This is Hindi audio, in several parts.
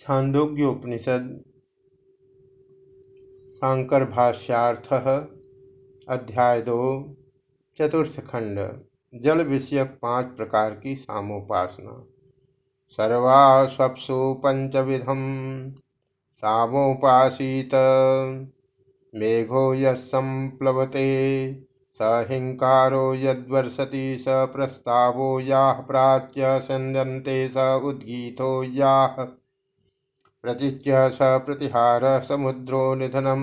छांदोग्योपनिषद शांकर भाष्यार्थ अध्याय दो चतुर्थ खंड, जल विषयक पाँच प्रकार की सामोपासना। सर्वास्वप्सु पंचविधम, सामोपासीत। मेघो यंप्लवते स हिंकारो यद्वर्षति स प्रस्तावो याह प्राच्य संदंते स उद्गीतो याह प्रतिज्ञ स प्रतिहार समुद्रो निधनम।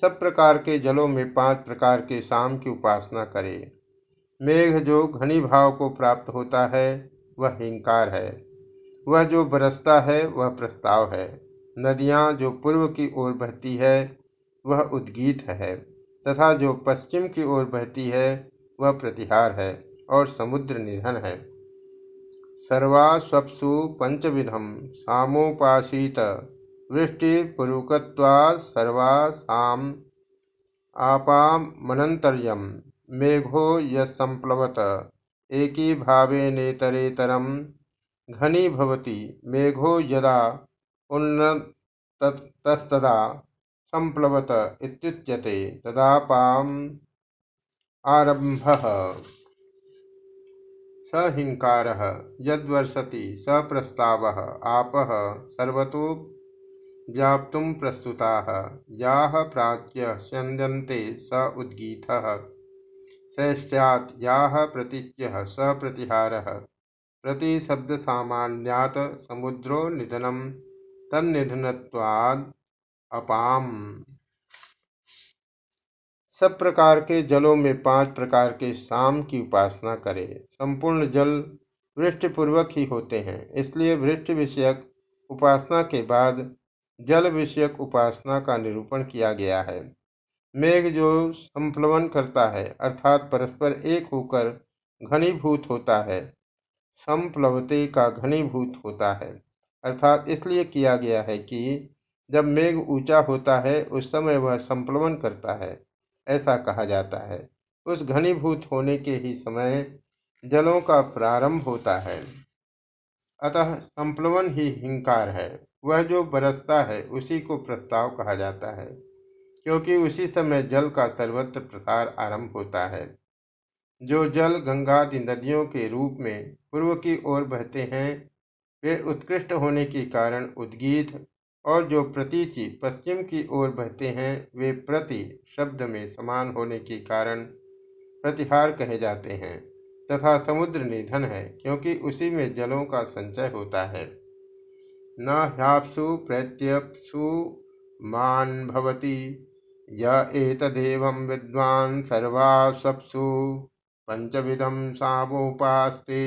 सब प्रकार के जलों में पाँच प्रकार के शाम की उपासना करे। मेघ जो घनी भाव को प्राप्त होता है, वह हिंकार है। वह जो बरसता है, वह प्रस्ताव है। नदियाँ जो पूर्व की ओर बहती है, वह उद्गीत है। तथा जो पश्चिम की ओर बहती है, वह प्रतिहार है और समुद्र निधन है। सर्वास्वप्सु पंचविधम सामोपासीत। वृष्टिपूर्वकत्वात् सर्वासाम आपामनन्तर्यं मेघो यस्संप्लवत। एकीभावेनेतरेतरं घनीभवति। मेघो यदा उन्नतस्तदा संप्लवत इत्युच्यते। तदापाम आरंभः स हिंकार स प्रस्ताव आप सर्वतो व्याप्त प्रस्तुता। या प्राच्य स उद्गीत। श्रेष्ठ्यात् या प्रतीच्य स प्रतिहार प्रतिशब्दसामान्यात् समुद्रो निधनम तन्निधनत्वाद् अपाम। सब प्रकार के जलों में पाँच प्रकार के शाम की उपासना करे। संपूर्ण जल वृष्टिपूर्वक ही होते हैं, इसलिए वृष्टि विषयक उपासना के बाद जल विषयक उपासना का निरूपण किया गया है। मेघ जो संप्लवन करता है, अर्थात परस्पर एक होकर घनीभूत होता है, संप्लवते का घनीभूत होता है। अर्थात इसलिए किया गया है कि जब मेघ ऊँचा होता है, उस समय वह संप्लवन करता है। ऐसा कहा जाता है। उस घनीभूत होने के ही समय जलों का प्रारंभ होता है। अतः संप्लवन ही हिंकार है। वह जो बरसता है, उसी को प्रस्ताव कहा जाता है, क्योंकि उसी समय जल का सर्वत्र प्रसार आरंभ होता है। जो जल गंगादि नदियों के रूप में पूर्व की ओर बहते हैं, वे उत्कृष्ट होने के कारण उद्गीत और जो प्रतीचि पश्चिम की ओर बहते हैं, वे प्रति शब्द में समान होने के कारण प्रतिहार कहे जाते हैं, तथा समुद्र निधन है, क्योंकि उसी में जलों का संचय होता है। न ह्यापसु प्रत्यपसु मान भवती एतदेवं विद्वान सर्वासु पंचविधम सामोपास्ते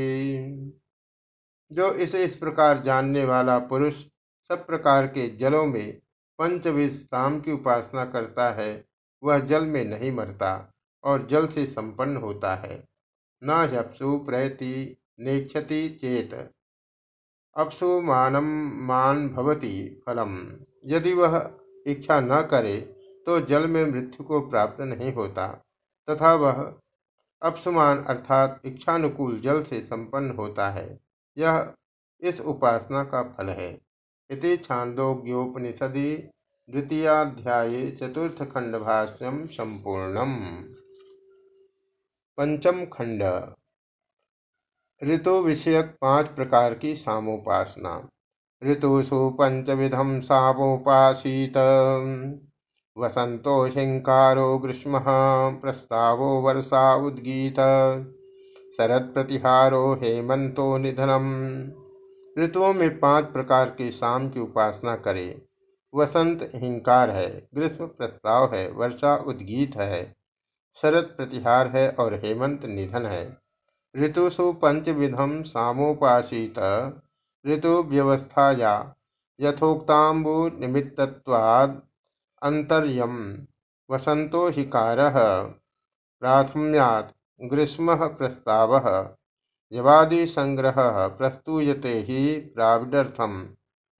जो इसे इस प्रकार जानने वाला पुरुष सब प्रकार के जलों में पंचविध की उपासना करता है, वह जल में नहीं मरता और जल से संपन्न होता है। न ह्यपसु प्रयति नेक्षति चेत। अपसु मानम मान भवती फलम। यदि वह इच्छा न करे तो जल में मृत्यु को प्राप्त नहीं होता। तथा वह अपसुमान अर्थात इच्छानुकूल जल से संपन्न होता है। यह इस उपासना का फल है। इति छांदोग्योपनिषदि द्वितीयाध्याये चतुर्थखण्डभाष्यं सम्पूर्णम्। पंचम खंड ऋतु विषयक पाँच प्रकार की सामोपासना। ऋतुषु पंचविधम सामोपासीत। वसंतो हिंकारो ग्रीष्म, प्रस्तावो वर्षा उद्गीत। शरद प्रतिहारो हेमंतो निधनम। ऋतुओं में पाँच प्रकार के शाम की उपासना करे। वसंत हिंकार है, ग्रीष्म प्रस्ताव है, वर्षा उद्गीत है, शरद प्रतिहार है और हेमंत निधन है। ऋतुषु पंचविधम सामोपासित ऋतु व्यवस्थाया यथोक्तांबु निमित्तवाद अंतर्यम वसंतो हिकार, प्राथम्यात ग्रीष्म प्रस्ताव। यवादि संग्रह प्रस्तूयते ही प्राविडर्थम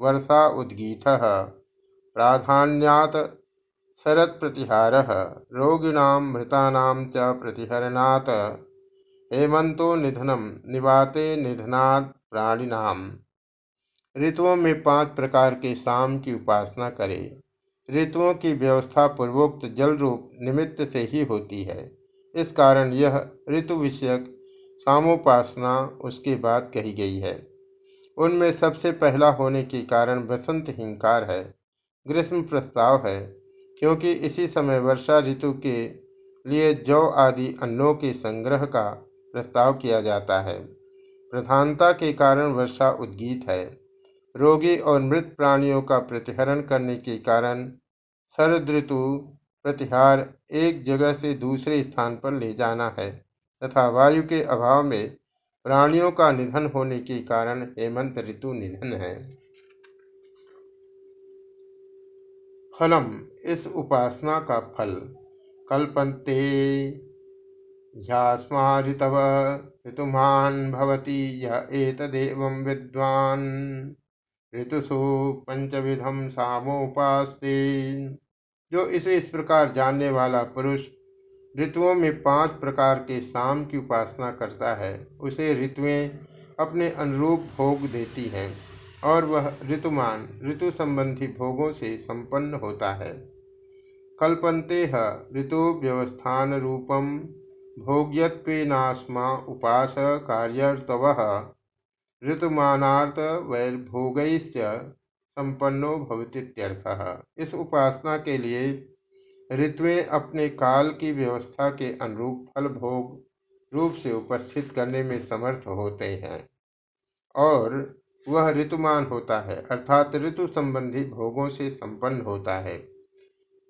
वर्षा उद्गीत। प्राधान्यात शरत प्रतिहार रोगिणां मृतानां च प्रतिहरणात्। हेमंतो निधनम, निवाते निधनात् प्राणिनाम। ऋतुओं में पाँच प्रकार के शाम की उपासना करें। ऋतुओं की व्यवस्था पूर्वोक्त जल रूप निमित्त से ही होती है। इस कारण यह ऋतु विषयक सामोपासना उसके बाद कही गई है। उनमें सबसे पहला होने के कारण बसंत हिंकार है। ग्रीष्म प्रस्ताव है, क्योंकि इसी समय वर्षा ऋतु के लिए जौ आदि अन्नों के संग्रह का प्रस्ताव किया जाता है। प्रधानता के कारण वर्षा उद्गीत है। रोगी और मृत प्राणियों का प्रतिहरण करने के कारण शरद ऋतु प्रतिहार एक जगह से दूसरे स्थान पर ले जाना है। तथा वायु के अभाव में प्राणियों का निधन होने के कारण हेमंत ऋतु निधन है। फलम, इस उपासना का फल। कल्पन्ते ह्यास्मा ऋतव ऋतुमान भवती, यह एतदेवं विद्वान। ऋतुषु पंचविधम सामोपास्ते। जो इसे इस प्रकार जानने वाला पुरुष ऋतुओं में पाँच प्रकार के शाम की उपासना करता है, उसे ऋतुएँ अपने अनुरूप भोग देती हैं और वह ऋतुमान, ऋतु संबंधी भोगों से संपन्न होता है। कल्पन्ते ऋतु व्यवस्थान रूपम, भोग्यत्वेनास्मा उपास कार्यर्तव, ऋतुमानार्थ वैर्भोगैश्च संपन्नो भवतीत्यर्थः इस उपासना के लिए ऋतुएँ अपने काल की व्यवस्था के अनुरूप फल भोग रूप से उपस्थित करने में समर्थ होते हैं। और वह ऋतुमान होता है, अर्थात ऋतु संबंधी भोगों से संपन्न होता है।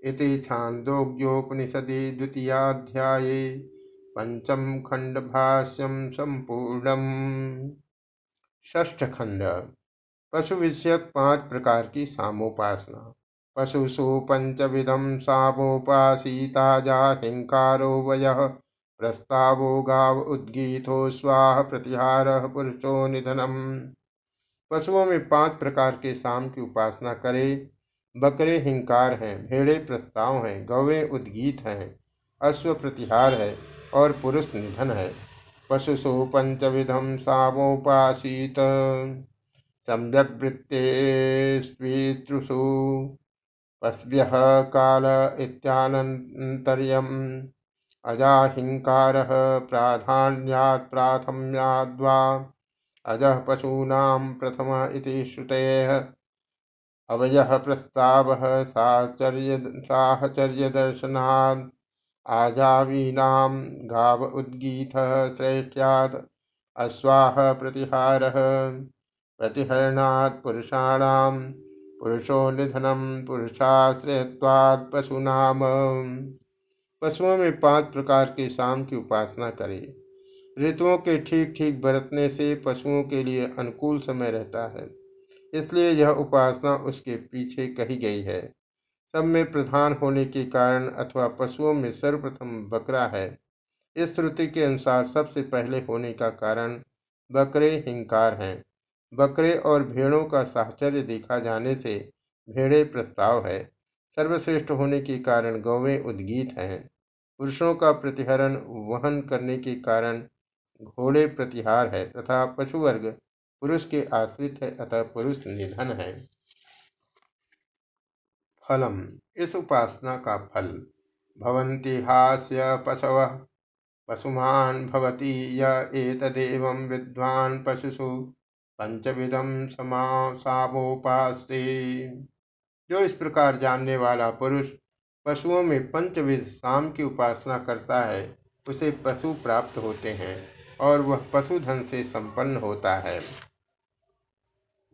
इति छांदोग्योपनिषदि द्वितीयाध्याये पंचम खंड भाष्यम संपूर्णम। ष्ठ खंड पशु विषयक पाँच प्रकार की सामोपासना। पशुषु पंचविधम सामोपासीता हिंकारो वय। प्रस्तावो गाव उद्गीतो स्वाह प्रतिहार पुरुषो निधनम। पशुओं में पाँच प्रकार के साम की उपासना करे। बकरे हिंकार हैं, भेड़े प्रस्ताव हैं, गौवे उद्गीत हैं, अश्व प्रतिहार है और पुरुष निधन है। पशुषु पंचविधम सामोपासीत। सम्यग्वृत्तेष्वितृषु पश्व्यः काल इत्यानन्तर्यम्। अजाहिङ्कारः प्राधान्यात् प्राथम्याद्वा अजः प्रथम श्रुतेः। अवयः प्रस्तावः साहचर्यदर्शनात्। आजावीनां गाव उद्गीतः श्रेष्ठ्यात्। अश्वाह प्रतिहारः। प्रतिहरणात् पुरुषाणां पुरुषो निधनम पुरुषाश्रयत्वात् पशुनाम। पशुओं में पाँच प्रकार के शाम की उपासना करें। ऋतुओं के ठीक ठीक बरतने से पशुओं के लिए अनुकूल समय रहता है। इसलिए यह उपासना उसके पीछे कही गई है। सब में प्रधान होने के कारण अथवा पशुओं में सर्वप्रथम बकरा है। इस श्रुति के अनुसार सबसे पहले होने का कारण बकरे हिंकार हैं। बकरे और भेड़ों का साहचर्य देखा जाने से भेड़े प्रस्ताव है। सर्वश्रेष्ठ होने के कारण गौवें उद्गीत हैं। पुरुषों का प्रतिहरण वहन करने के कारण घोड़े प्रतिहार है तथा पशुवर्ग पुरुष के आश्रित है अतः पुरुष निधन है। फलम। इस उपासना का फल। भवन्ति हास्य पशव। पशुमान भवती य एतदेवं विद्वान् पशुषु। पंचविधम सामोपास्ते जो इस प्रकार जानने वाला पुरुष पशुओं में पंचविध साम की उपासना करता है, उसे पशु प्राप्त होते हैं और वह पशुधन से संपन्न होता है।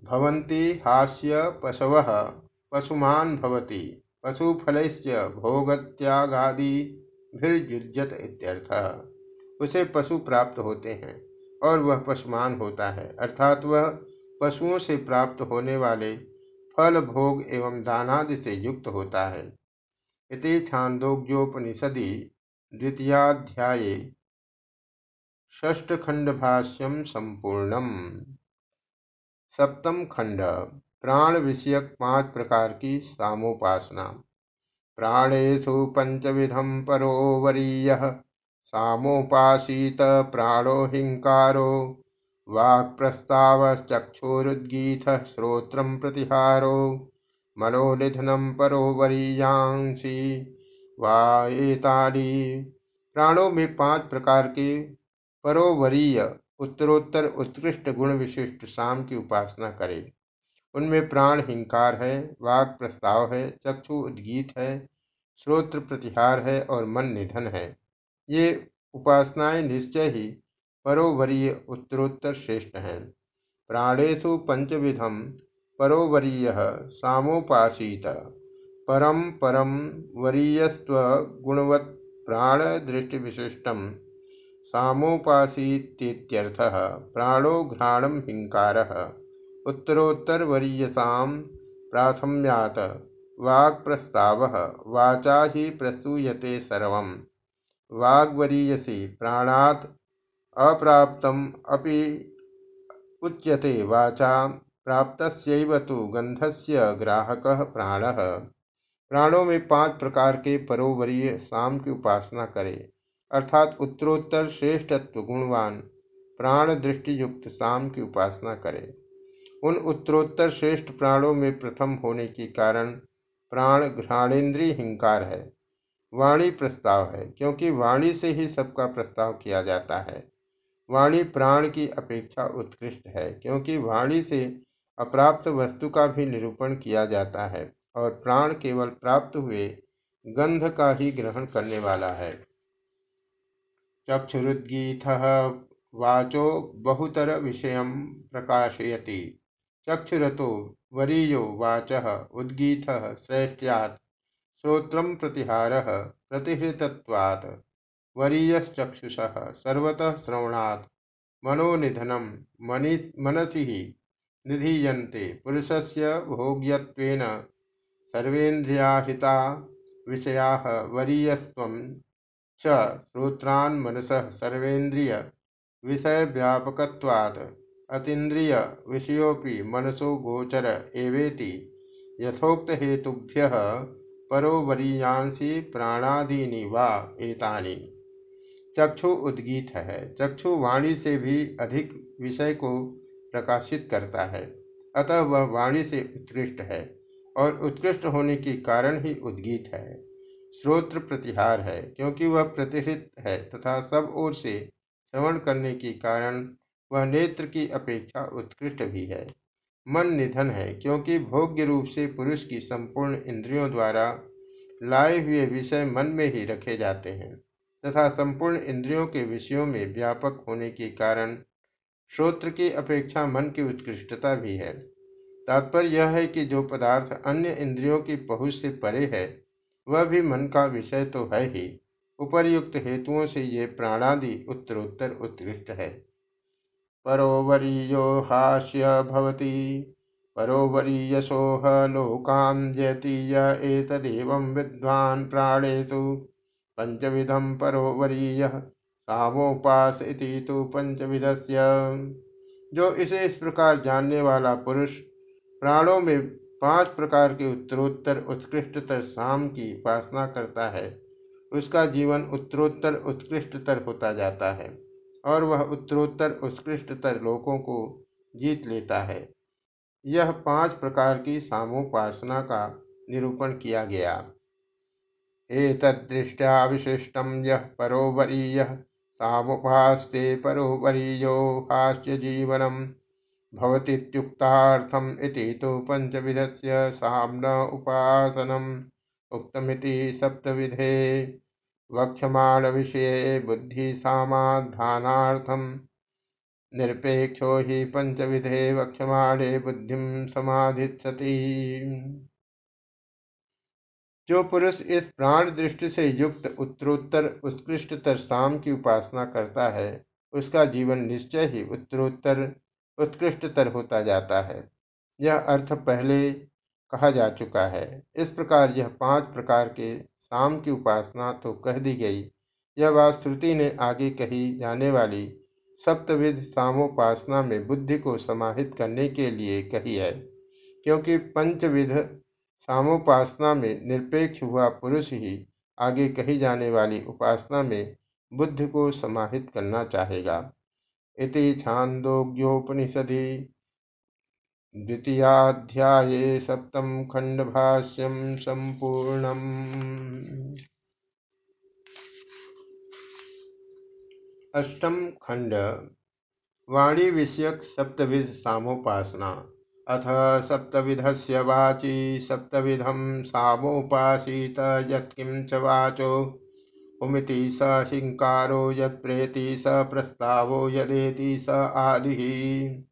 भवन्ति हास्य पशव पशुमान भवति, पशुफलैश्च भोगत्यागादिभिर्युज्यत इत्यर्थ। उसे पशु प्राप्त होते हैं। और वह पशुमान होता है। अर्थात वह पशुओं से प्राप्त होने वाले फल, भोग एवं दानादि से युक्त होता है। इति छांदोग्योपनिषदि द्वितीयाध्याये षष्ठ खंड भाष्यम संपूर्णम। सप्तम खंड प्राण विषयक पाँच प्रकार की सामोपासना। प्राणेशु पंचविधम परो वरीय। सामोपासीत प्राणो हिंकारो। वाक् प्रस्ताव चक्षुरुद्गीत श्रोत्र प्रतिहारो। मनोनिधनम परो वरीयांसी। वाएताड़ी प्राणों में पाँच प्रकार के परोवरीय उत्तरोत्तर उत्कृष्ट गुण विशिष्ट शाम की उपासना करें। उनमें प्राण हिंकार है वाक प्रस्ताव है, चक्षु उद्गीत है, श्रोत्र प्रतिहार है और मन निधन है। ये उपासनाएँ निश्चय ही परोवरीय उत्तरोत्तर श्रेष्ठ हैं। प्राणेशु पंचविधम परोवरीय सामोपासीत। परम परम वरीयस्व गुणवत् प्राण दृष्टि विशिष्टम सामोपासीत्यर्थः प्राणो घ्राणम हिंकार उत्तरोत्तरवरीयसां प्राथम्यात् प्रस्ताव वाचा ही प्रसूयते सर्वं वाग्वरीयसी प्राणात् अप्राप्तम् अपि उच्यते वाचा। प्राप्तस्यैव तु गंधस्य ग्राहकः प्राणः। प्राणों में पाँच प्रकार के परोवरीय साम की उपासना करे। अर्थात उत्तरोत्तर श्रेष्ठत्व गुणवान प्राण दृष्टि युक्त शाम की उपासना करे। उन उत्तरोत्तर श्रेष्ठ प्राणों में प्रथम होने के कारण प्राण घ्राणेन्द्रीय हिंकार है। वाणी प्रस्ताव है, क्योंकि वाणी से ही सबका प्रस्ताव किया जाता है। वाणी प्राण की अपेक्षा उत्कृष्ट है, क्योंकि वाणी से अप्राप्त वस्तु का भी निरूपण किया जाता है, और प्राण केवल प्राप्त हुए गंध का ही ग्रहण करने वाला है। चक्षुरुद्गीत वाचो बहुतर विषय प्रकाशयति। चक्षुरतो वरीयो वाच उद्गीत श्रेष्ठ्यात् श्रोत्र प्रतिहार प्रतिहृतत्वात्। वरीयश्चक्षुषः सर्वतः श्रवणात्। मनोनिधनं मनसि निधीयन्ते। पुरुषस्य भोग्यत्वेन सर्वेन्द्रियाहिता विषयाः वरीयस्त्वं च श्रोत्रान् मनसः सर्वेन्द्रिय विषय व्यापकत्वात् अतीन्द्रिय विषयोपि मनसो गोचर एवेति। यथोक्त हेतुभ्यः परोवरीयांसी प्राणादीनि वा एतानि। चक्षु उद्गीत है। चक्षु वाणी से भी अधिक विषय को प्रकाशित करता है। अतः वह वाणी से उत्कृष्ट है और उत्कृष्ट होने के कारण ही उद्गीत है। श्रोत्र प्रतिहार है, क्योंकि वह प्रतिहित है तथा सब ओर से श्रवण करने के कारण वह नेत्र की अपेक्षा उत्कृष्ट भी है। मन निधन है, क्योंकि भोग्य रूप से पुरुष की संपूर्ण इंद्रियों द्वारा लाए हुए विषय मन में ही रखे जाते हैं, तथा संपूर्ण इंद्रियों के विषयों में व्यापक होने के कारण श्रोत्र की अपेक्षा मन की उत्कृष्टता भी है। तात्पर्य यह है कि जो पदार्थ अन्य इंद्रियों की पहुँच से परे है, वह भी मन का विषय तो है ही। उपर्युक्त हेतुओं से ये प्राणादि उत्तरोत्तर उत्कृष्ट है। परोवरीयो हास्य भवती। परोवरीयसोह लोकां जयति य एतदेवं विद्वान् प्राणेषु पंचविधम परोवरीय सामोपास इति पंचविधस्य जो इसे इस प्रकार जानने वाला पुरुष प्राणों में पाँच प्रकार के उत्तरोत्तर उत्कृष्टतर शाम की उपासना करता है, उसका जीवन उत्तरोत्तर उत्कृष्टतर होता जाता है। और वह उत्तरोत्तर उत्कृष्टतर लोकों को जीत लेता है। यह पाँच प्रकार की सामोपासना का निरूपण किया गया। एतदृष्टया विशिष्टम यह परोवरीय सामुपास्ते परोवरीयो हास्य जीवनम भवतीत्युक्तार्थम् इति तु पञ्चविधस्य साम्न उपासनम् उक्तमिति सप्तविधे। वक्ष्यमाणविषये बुद्धिसामाधानार्थं निरपेक्षो हि पंचविधे वक्ष्यमाणे बुद्धिं समाधित्सति जो पुरुष इस प्राण दृष्टि से युक्त, उत्तरोत्तर, उत्कृष्टतर शाम की उपासना करता है, उसका जीवन निश्चय ही उत्तरोत्तर, उत्कृष्टतर होता जाता है। यह अर्थ पहले कहा जा चुका है। इस प्रकार यह पाँच प्रकार के शाम की उपासना तो कह दी गई। यह बात श्रुति ने आगे कही जाने वाली सप्तविध सामोपासना में बुद्धि को समाहित करने के लिए कही है, क्योंकि पंचविध सामोपासना में निरपेक्ष हुआ पुरुष ही आगे कही जाने वाली उपासना में बुद्धि को समाहित करना चाहेगा। इति छान्दोग्योपनिषदि द्वितीयाध्याये सप्तम खण्डभाष्यं सम्पूर्णम्। अष्टम खंड वाणी विषयक सप्तविध सामोपासना। अथ सप्तविधस्य वाची सप्तविधं सामोपासीत, यत्किं च वाचो। उमिति स हिंकारो यत्प्रेति स प्रस्तावो, यदेति स आदि।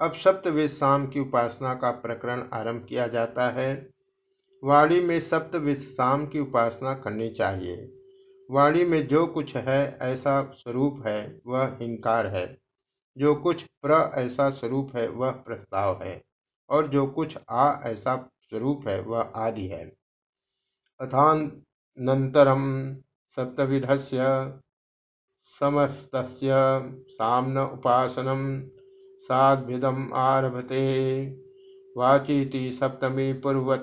अब सप्तविध शाम की उपासना का प्रकरण आरंभ किया जाता है। वाणी में सप्तविध शाम की उपासना करनी चाहिए। वाणी में जो कुछ है, ऐसा स्वरूप है, वह हिंकार है। जो कुछ प्र ऐसा स्वरूप है, वह प्रस्ताव है। और जो कुछ आ ऐसा स्वरूप है, वह आदि है। अथानंतरम सप्तविधस्य समस्तस्य साम्न उपासनं साद्भिदम् आरभते। वाचीति सप्तमी पूर्वत।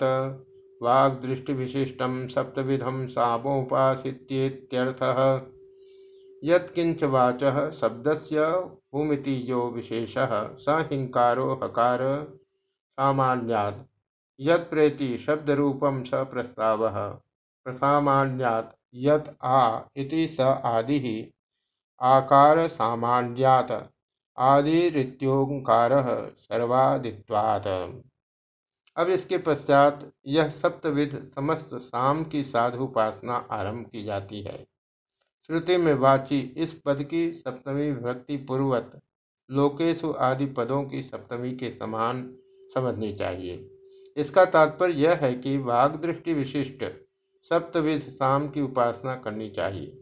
वाग्दृष्टिविशिष्टं सप्तविधं सामोपासित्येत्यर्थः। वाच शब्द से हुमिति यो विशेषः। स हिङ्कारो हकार सामान्यात्। यत्प्रेति शब्दरूपं स प्रस्ताव। प्रसामान्यात् यत् आ इति स आदि। आकार सामान्यात। आदिरित्योंकार सर्वादित्वात्। अब इसके पश्चात यह सप्तविध समस्त साम की साधु उपासना आरंभ की जाती है। श्रुति में वाची इस पद की सप्तमी विभक्ति पूर्वत लोकेशु आदि पदों की सप्तमी के समान समझनी चाहिए। इसका तात्पर्य यह है कि वाग दृष्टि विशिष्ट सप्तविध शाम की उपासना करनी चाहिए।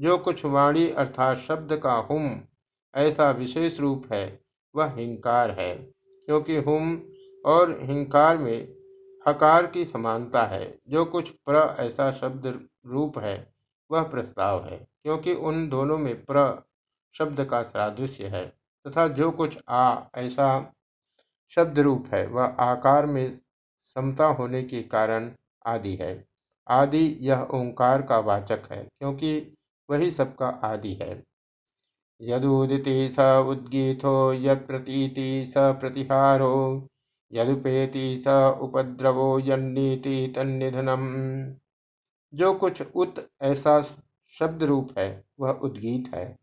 जो कुछ वाणी अर्थात शब्द का हुम ऐसा विशेष रूप है, वह हिंकार है, क्योंकि हुम और हिंकार में हकार की समानता है। जो कुछ प्र ऐसा शब्द रूप है, वह प्रस्ताव है, क्योंकि उन दोनों में प्र शब्द का सादृश्य है, तथा जो कुछ आ ऐसा शब्द रूप है, वह आकार में समता होने के कारण आदि है। आदि यह ओंकार का वाचक है, क्योंकि वही सबका आदि है। यदुदिति स उद्गीथो यतीति स प्रतिहारो, यदुपेति स उपद्रवो यन्नीति तन्निधनम। जो कुछ उत ऐसा शब्द रूप है, वह उद्गीत है।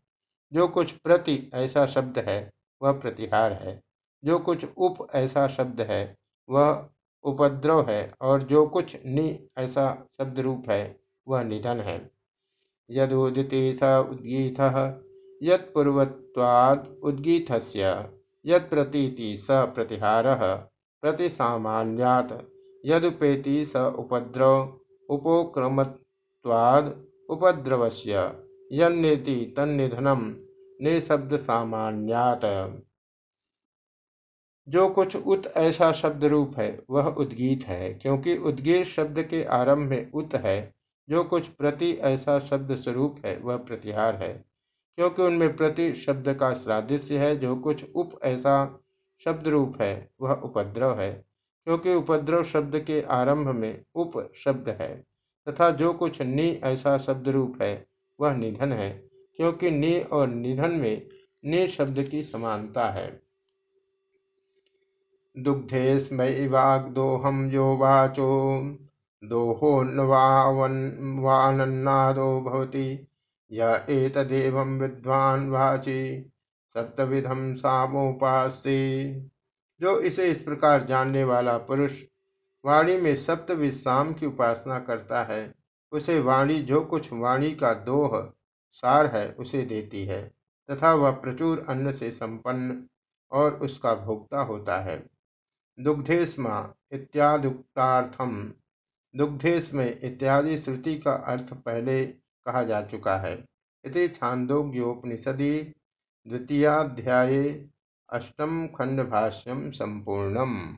जो कुछ प्रति ऐसा शब्द है, वह प्रतिहार है। जो कुछ उप ऐसा शब्द है, वह उपद्रव है। और जो कुछ नि ऐसा शब्द रूप है, वह निधन है। यदुदिति स उद्गीत यत्पूर्वत्वाद यत्प्रतीति स प्रतिहार प्रतिसामान्यात् यदुपेति स उपद्रव उपोक्रमत्वाद उपद्रवस्य यन्नेति तन्निधनम निशब्द सामान्यात जो कुछ उत ऐसा शब्द रूप है, वह उद्गीत है, क्योंकि उद्गीत शब्द के आरंभ में उत है। जो कुछ प्रति ऐसा शब्द स्वरूप है, वह प्रतिहार है। क्योंकि उनमें प्रति शब्द का सादृश्य है, जो कुछ उप ऐसा शब्द रूप है, वह उपद्रव है। क्योंकि उपद्रव शब्द के आरंभ में उप शब्द है, तथा जो कुछ नि ऐसा शब्द रूप है, वह निधन है। क्योंकि नि और निधन में नि शब्द की समानता है। दुग्धे दुग्धेस्मैवाग्दोहं यो वाचो दोहोन्वानन्नादो भवति। य एतदेवं विद्वान् वाचि सप्तविधम सामोपास्ते। जो इसे इस प्रकार जानने वाला पुरुष वाणी में सप्तविध साम की उपासना करता है, उसे वाणी जो कुछ वाणी का दोह, सार है, उसे देती है, तथा वह प्रचुर अन्न से संपन्न और उसका भोक्ता होता है। दुग्धेस्मा इत्यादुक्तार्थम। दुग्धेश में इत्यादि श्रुति का अर्थ पहले कहा जा चुका है। इति छांदोग्योपनिषदि द्वितीयाध्याये अष्टम खंडभाष्यम संपूर्णम।